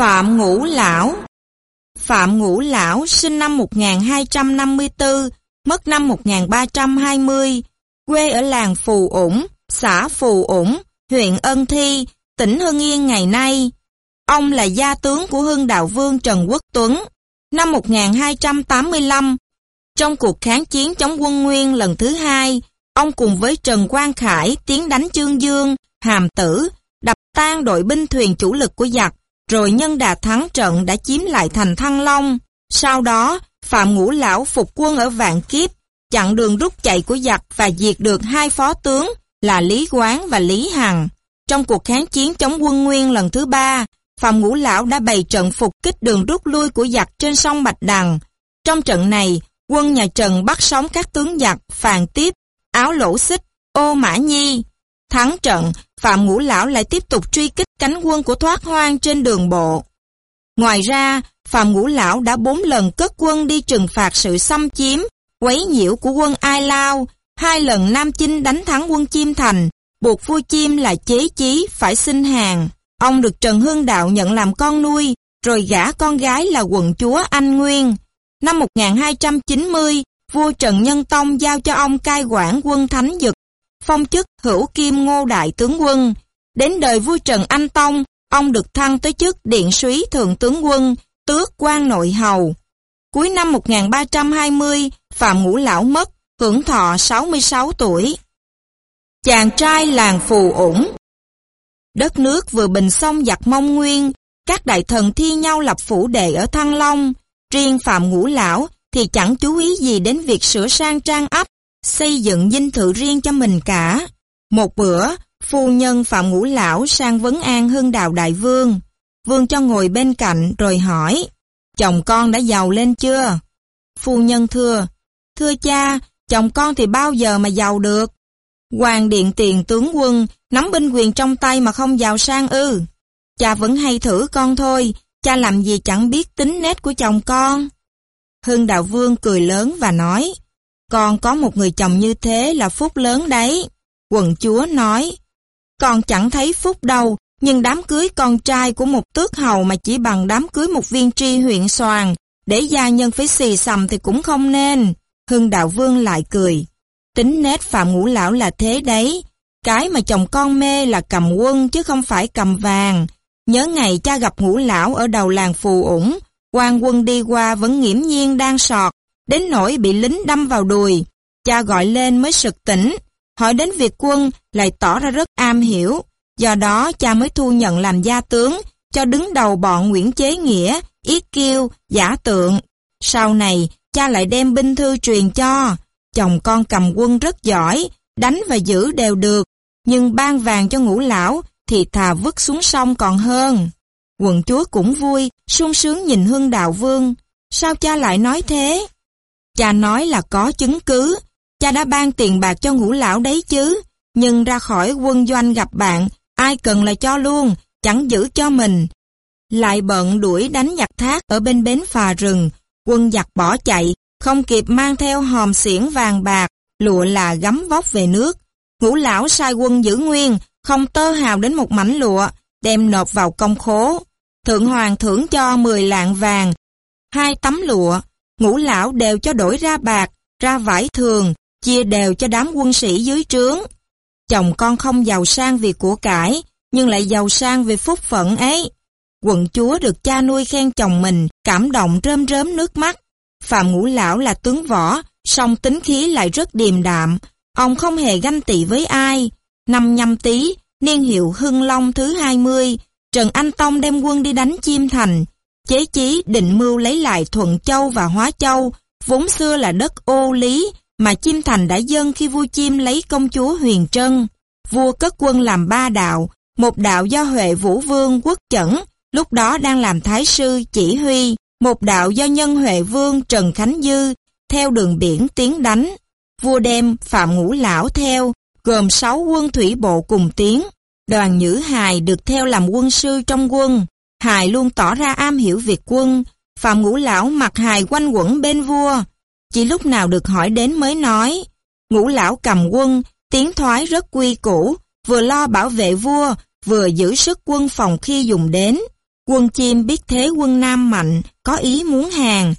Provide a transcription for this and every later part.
Phạm Ngũ Lão Phạm Ngũ Lão sinh năm 1254, mất năm 1320, quê ở làng Phù Ủng, xã Phù Ủng, huyện Ân Thi, tỉnh Hưng Yên ngày nay. Ông là gia tướng của Hưng Đạo Vương Trần Quốc Tuấn. Năm 1285, trong cuộc kháng chiến chống quân Nguyên lần thứ hai, ông cùng với Trần Quang Khải tiến đánh Chương Dương, Hàm Tử, đập tan đội binh thuyền chủ lực của giặc, rồi nhân đà thắng trận đã chiếm lại thành Thăng Long. Sau đó, Phạm Ngũ Lão phục quân ở Vạn Kiếp, chặn đường rút chạy của giặc và diệt được hai phó tướng là Lý Quán và Lý Hằng. Trong cuộc kháng chiến chống quân Nguyên lần thứ ba, Phạm Ngũ Lão đã bày trận phục kích đường rút lui của giặc trên sông Bạch Đằng. Trong trận này, quân nhà Trần bắt sống các tướng giặc Phàn Tiếp, Áo Lỗ Xích, Ô Mã Nhi. Thắng trận, Phạm Ngũ Lão lại tiếp tục truy kích cánh quân của Thoát Hoang trên đường bộ. Ngoài ra, Phạm Ngũ Lão đã bốn lần cất quân đi trừng phạt sự xâm chiếm, quấy nhiễu của quân Ai Lao, hai lần Nam Chinh đánh thắng quân Chiêm Thành, buộc vua Chiêm là chế chí phải xin hàng. Ông được Trần Hưng Đạo nhận làm con nuôi, rồi gả con gái là quận chúa Anh Nguyên. Năm 1290, vua Trần Nhân Tông giao cho ông cai quản quân Thánh Dực, phong chức hữu kim ngô đại tướng quân. Đến đời vua Trần Anh Tông, ông được thăng tới chức điện súy thượng tướng quân, tước quan nội hầu. Cuối năm 1320, Phạm Ngũ Lão mất, hưởng thọ 66 tuổi. Chàng trai làng Phù Ủng Đất nước vừa bình xong giặc mông nguyên, các đại thần thi nhau lập phủ đệ ở Thăng Long, riêng Phạm Ngũ Lão thì chẳng chú ý gì đến việc sửa sang trang ấp, xây dựng dinh thự riêng cho mình cả. Một bữa, phu nhân Phạm Ngũ Lão sang vấn an hưng đào đại vương. Vương cho ngồi bên cạnh rồi hỏi, chồng con đã giàu lên chưa? Phu nhân thưa, thưa cha, chồng con thì bao giờ mà giàu được? Hoàng điện tiền tướng quân, nắm binh quyền trong tay mà không giàu sang ư. Cha vẫn hay thử con thôi, cha làm gì chẳng biết tính nết của chồng con. Hưng Đạo Vương cười lớn và nói, con có một người chồng như thế là phúc lớn đấy. Quần chúa nói, con chẳng thấy phúc đâu, nhưng đám cưới con trai của một tước hầu mà chỉ bằng đám cưới một viên tri huyện soàn, để gia nhân phải xì xầm thì cũng không nên. Hưng Đạo Vương lại cười. Tính nét Phạm Ngũ Lão là thế đấy. Cái mà chồng con mê là cầm quân chứ không phải cầm vàng. Nhớ ngày cha gặp Ngũ Lão ở đầu làng Phù Ủng, quan quân đi qua vẫn nghiễm nhiên đang sọt, đến nỗi bị lính đâm vào đùi. Cha gọi lên mới sực tỉnh, hỏi đến việc quân lại tỏ ra rất am hiểu. Do đó cha mới thu nhận làm gia tướng, cho đứng đầu bọn Nguyễn Chế Nghĩa, Yết Kiêu, Giả Tượng. Sau này, cha lại đem binh thư truyền cho. Chồng con cầm quân rất giỏi, đánh và giữ đều được, nhưng ban vàng cho ngũ lão thì thà vứt xuống sông còn hơn. Quận chúa cũng vui, sung sướng nhìn Hưng Đạo Vương. Sao cha lại nói thế? Cha nói là có chứng cứ. Cha đã ban tiền bạc cho ngũ lão đấy chứ. Nhưng ra khỏi quân doanh gặp bạn, ai cần là cho luôn, chẳng giữ cho mình. Lại bận đuổi đánh giặc thác ở bên bến phà rừng. Quân giặc bỏ chạy, không kịp mang theo hòm xiển vàng bạc, lụa là gắm vóc về nước. Ngũ lão sai quân giữ nguyên, không tơ hào đến một mảnh lụa, đem nộp vào công khố. Thượng hoàng thưởng cho 10 lạng vàng, hai tấm lụa, ngũ lão đều cho đổi ra bạc, ra vải thường, chia đều cho đám quân sĩ dưới trướng. Chồng con không giàu sang vì của cải, nhưng lại giàu sang vì phúc phận ấy. Quận chúa được cha nuôi khen chồng mình, cảm động rơm rớm nước mắt. Phạm Ngũ Lão là tướng võ, song tính khí lại rất điềm đạm. Ông không hề ganh tị với ai. Năm nhâm tý, niên hiệu Hưng Long thứ 20, Trần Anh Tông đem quân đi đánh Chiêm Thành. Chế chí định mưu lấy lại Thuận Châu và Hóa Châu, vốn xưa là đất ô lý, mà chim Thành đã dâng khi vua chim lấy công chúa Huyền Trân. Vua cất quân làm ba đạo, một đạo do Huệ Vũ Vương quốc chẩn, lúc đó đang làm thái sư chỉ huy, một đạo do nhân Huệ Vương Trần Khánh Dư, theo đường biển tiến đánh. Vua đem Phạm Ngũ Lão theo, gồm 6 quân thủy bộ cùng tiến. Đoàn Nhữ Hài được theo làm quân sư trong quân. Hài luôn tỏ ra am hiểu việc quân. Phạm Ngũ Lão mặc hài quanh quẩn bên vua. Chỉ lúc nào được hỏi đến mới nói. Ngũ Lão cầm quân, tiến thoái rất quy củ, vừa lo bảo vệ vua, vừa giữ sức quân phòng khi dùng đến. Quân chim biết thế quân Nam mạnh, có ý muốn hàng.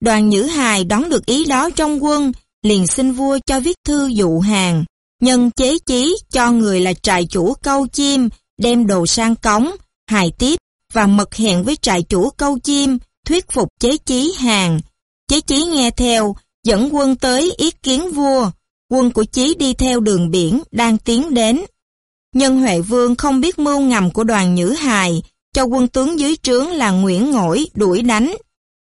Đoàn Nhữ Hài đón được ý đó trong quân, liền xin vua cho viết thư dụ hàng. Nhân chế chí cho người là trại chủ câu chim, đem đồ sang cống, hài tiếp và mật hẹn với trại chủ câu chim, thuyết phục chế chí hàng. Chế chí nghe theo, dẫn quân tới ý kiến vua. Quân của chí đi theo đường biển, đang tiến đến. Nhân Huệ Vương không biết mưu ngầm của đoàn Nhữ Hài, cho quân tướng dưới trướng là Nguyễn Ngỗi đuổi đánh.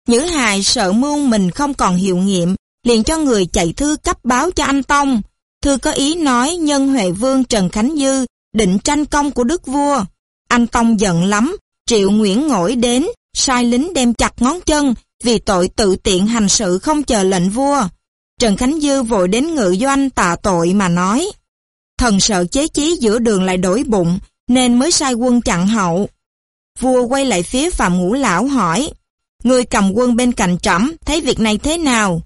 Nhữ Hài sợ mưu mình không còn hiệu nghiệm, liền cho người chạy thư cấp báo cho anh Tông. Thư có ý nói nhân Huệ Vương Trần Khánh Dư định tranh công của đức vua. Anh Tông giận lắm, triệu Nguyễn Ngỗi đến, sai lính đem chặt ngón chân vì tội tự tiện hành sự không chờ lệnh vua. Trần Khánh Dư vội đến ngự doanh tạ tội mà nói. Thần sợ chế chí giữa đường lại đổi bụng, nên mới sai quân chặn hậu. Vua quay lại phía Phạm Ngũ Lão hỏi, Người cầm quân bên cạnh trẫm thấy việc này thế nào?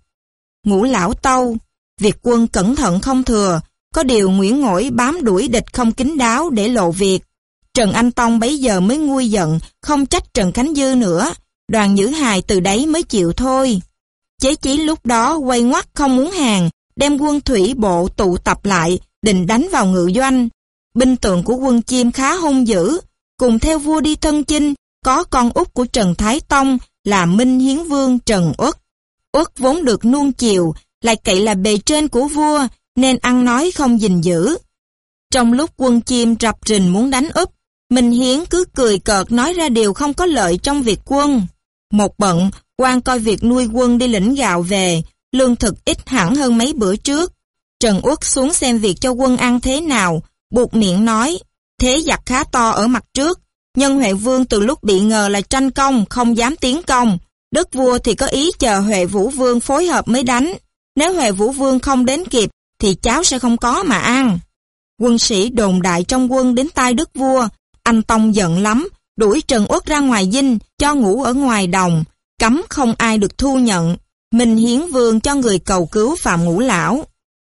Ngũ Lão tâu, việc quân cẩn thận không thừa, có điều Nguyễn Ngỗi bám đuổi địch không kín đáo để lộ việc. Trần Anh Tông bấy giờ mới nguôi giận, không trách Trần Khánh Dư nữa. Đoàn Nhữ Hài từ đấy mới chịu thôi. Chế chí lúc đó quay ngoắt không muốn hàng, đem quân thủy bộ tụ tập lại, định đánh vào ngự doanh. Binh tượng của quân chim khá hung dữ, cùng theo vua đi thân chinh, có con út của Trần Thái Tông là Minh Hiến Vương Trần Uất. Uất vốn được nuông chiều, lại cậy là bề trên của vua, nên ăn nói không gìn giữ. Trong lúc quân chim rập rình muốn đánh úp, Minh Hiến cứ cười cợt nói ra điều không có lợi trong việc quân. Một bận, quan coi việc nuôi quân đi lĩnh gạo về, lương thực ít hẳn hơn mấy bữa trước. Trần Uất xuống xem việc cho quân ăn thế nào, buộc miệng nói, thế giặc khá to ở mặt trước. Nhân Huệ Vương từ lúc bị ngờ là tranh công, không dám tiến công. Đức vua thì có ý chờ Huệ Vũ Vương phối hợp mới đánh. Nếu Huệ Vũ Vương không đến kịp, thì cháu sẽ không có mà ăn. Quân sĩ đồn đại trong quân đến tai đức vua, anh Tông giận lắm, đuổi Trần Uất ra ngoài dinh, cho ngủ ở ngoài đồng, cấm không ai được thu nhận. Minh Hiến Vương cho người cầu cứu Phạm Ngũ Lão.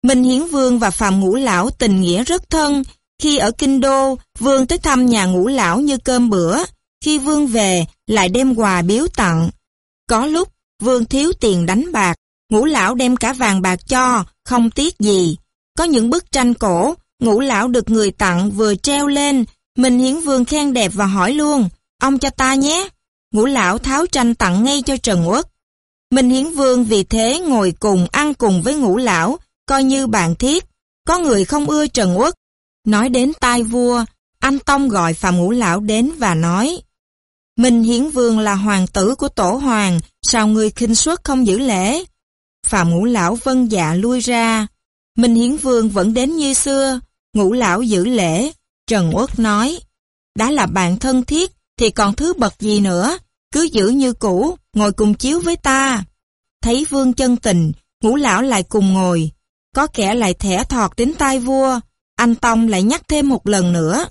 Minh Hiến Vương và Phạm Ngũ Lão tình nghĩa rất thân. Khi ở Kinh Đô, Vương tới thăm nhà Ngũ Lão như cơm bữa. Khi Vương về, lại đem quà biếu tặng. Có lúc, Vương thiếu tiền đánh bạc. Ngũ Lão đem cả vàng bạc cho, không tiếc gì. Có những bức tranh cổ, Ngũ Lão được người tặng vừa treo lên. Mình Hiến Vương khen đẹp và hỏi luôn, ông cho ta nhé. Ngũ Lão tháo tranh tặng ngay cho Trần Uất. Minh Hiến Vương vì thế ngồi cùng ăn cùng với ngũ lão, coi như bạn thiết. Có người không ưa Trần Uất. Nói đến tai vua, anh Tông gọi Phạm Ngũ Lão đến và nói Minh Hiến Vương là hoàng tử của tổ hoàng, sao người khinh suất không giữ lễ? Phạm Ngũ Lão vân dạ lui ra. Minh Hiến Vương vẫn đến như xưa, Ngũ Lão giữ lễ. Trần Uất nói, đã là bạn thân thiết thì còn thứ bậc gì nữa, cứ giữ như cũ, ngồi cùng chiếu với ta. Thấy vương chân tình, ngũ lão lại cùng ngồi. Có kẻ lại thẻ thọt đến tai vua, anh Tông lại nhắc thêm một lần nữa.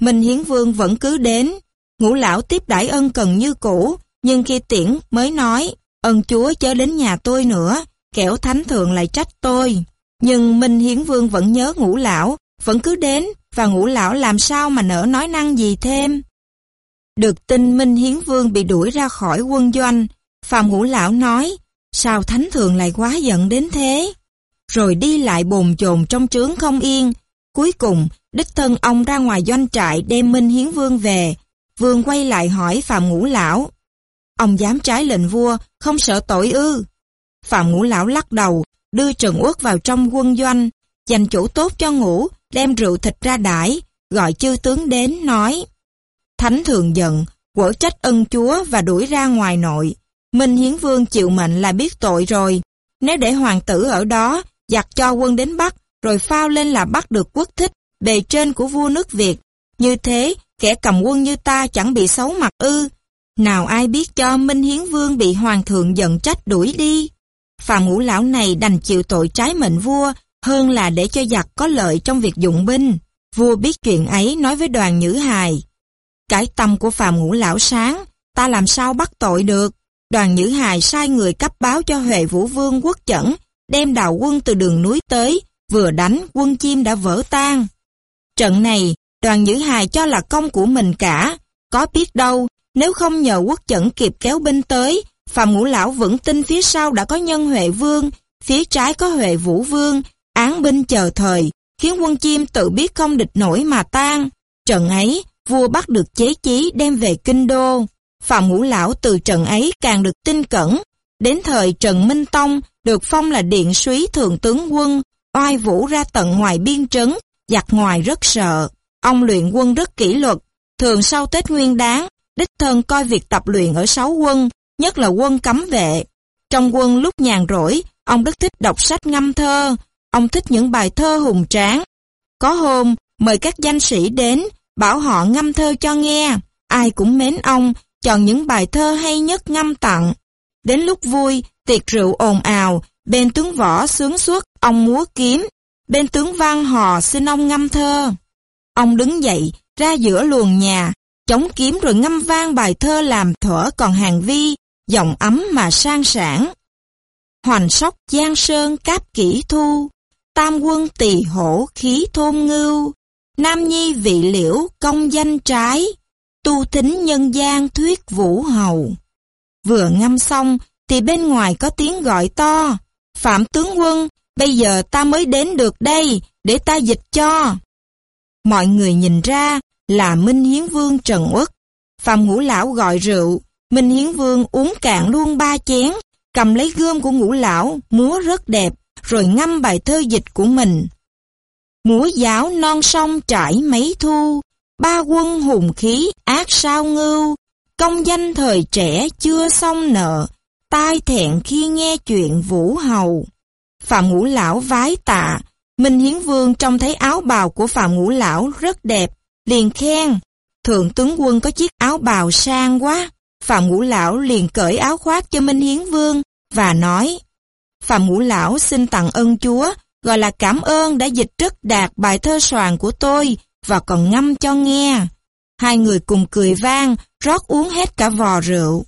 Minh Hiến Vương vẫn cứ đến, ngũ lão tiếp đãi ân cần như cũ, nhưng khi tiễn mới nói, ân chúa chớ đến nhà tôi nữa, kẻo thánh thượng lại trách tôi. Nhưng Minh Hiến Vương vẫn nhớ ngũ lão, vẫn cứ đến, và ngũ lão làm sao mà nỡ nói năng gì thêm. Được tin Minh Hiến Vương bị đuổi ra khỏi quân doanh, Phạm Ngũ Lão nói, sao Thánh Thượng lại quá giận đến thế? Rồi đi lại bồn chồn trong trướng không yên. Cuối cùng, đích thân ông ra ngoài doanh trại đem Minh Hiến Vương về. Vương quay lại hỏi Phạm Ngũ Lão. Ông dám trái lệnh vua, không sợ tội ư? Phạm Ngũ Lão lắc đầu, đưa Trần Uất vào trong quân doanh, dành chỗ tốt cho ngũ, đem rượu thịt ra đãi, gọi chư tướng đến, nói Thánh thường giận, quở trách ân chúa và đuổi ra ngoài nội. Minh Hiến Vương chịu mệnh là biết tội rồi. Nếu để hoàng tử ở đó, giặc cho quân đến Bắc, rồi phao lên là bắt được quốc thích, bề trên của vua nước Việt. Như thế, kẻ cầm quân như ta chẳng bị xấu mặt ư. Nào ai biết cho Minh Hiến Vương bị hoàng thượng giận trách đuổi đi. Phạm ngũ lão này đành chịu tội trái mệnh vua, hơn là để cho giặc có lợi trong việc dụng binh. Vua biết chuyện ấy nói với đoàn Nhữ Hài. Cái tâm của phàm ngũ lão sáng, ta làm sao bắt tội được. Đoàn Nhữ Hài sai người cấp báo cho Huệ Vũ Vương quốc chẩn, đem đào quân từ đường núi tới, vừa đánh quân chim đã vỡ tan. Trận này, đoàn Nhữ Hài cho là công của mình cả, có biết đâu, Nếu không nhờ quốc chẩn kịp kéo binh tới, Phạm Ngũ Lão vẫn tin phía sau đã có nhân Huệ Vương, phía trái có Huệ Vũ Vương, án binh chờ thời, khiến quân chim tự biết không địch nổi mà tan. Trận ấy, vua bắt được chế chí đem về kinh đô. Phạm Ngũ Lão từ trận ấy càng được tin cẩn. Đến thời Trần Minh Tông được phong là điện suý thượng tướng quân, oai vũ ra tận ngoài biên trấn, giặc ngoài rất sợ. Ông luyện quân rất kỷ luật, thường sau Tết Nguyên Đán, đích thân coi việc tập luyện ở sáu quân, nhất là quân cấm vệ. Trong quân lúc nhàn rỗi, ông rất thích đọc sách ngâm thơ, ông thích những bài thơ hùng tráng. Có hôm, mời các danh sĩ đến, bảo họ ngâm thơ cho nghe, ai cũng mến ông, chọn những bài thơ hay nhất ngâm tặng. Đến lúc vui, tiệc rượu ồn ào, bên tướng võ sướng suốt, ông múa kiếm, bên tướng văn hò xin ông ngâm thơ. Ông đứng dậy, ra giữa luồng nhà, chống kiếm rồi ngâm vang bài thơ làm thuở còn hàng vi, giọng ấm mà sang sảng. Hoành sóc giang sơn cáp kỹ thu, tam quân tỳ hổ khí thôn ngưu, nam nhi vị liễu công danh trái, tu thính nhân gian thuyết vũ hầu. Vừa ngâm xong thì bên ngoài có tiếng gọi to, Phạm tướng quân, bây giờ ta mới đến được đây, để ta dịch cho. Mọi người nhìn ra là Minh Hiến Vương Trần Uất. Phạm Ngũ Lão gọi rượu, Minh Hiến Vương uống cạn luôn ba chén, cầm lấy gươm của Ngũ Lão, múa rất đẹp, rồi ngâm bài thơ dịch của mình. Múa giáo non sông trải mấy thu, ba quân hùng khí ác sao ngưu, công danh thời trẻ chưa xong nợ, tai thẹn khi nghe chuyện vũ hầu. Phạm Ngũ Lão vái tạ, Minh Hiến Vương trông thấy áo bào của Phạm Ngũ Lão rất đẹp, liền khen. Thượng tướng quân có chiếc áo bào sang quá. Phạm Ngũ Lão liền cởi áo khoác cho Minh Hiến Vương và nói Phạm Ngũ Lão xin tặng ơn Chúa, gọi là cảm ơn đã dịch rất đạt bài thơ soạn của tôi và còn ngâm cho nghe. Hai người cùng cười vang, rót uống hết cả vò rượu.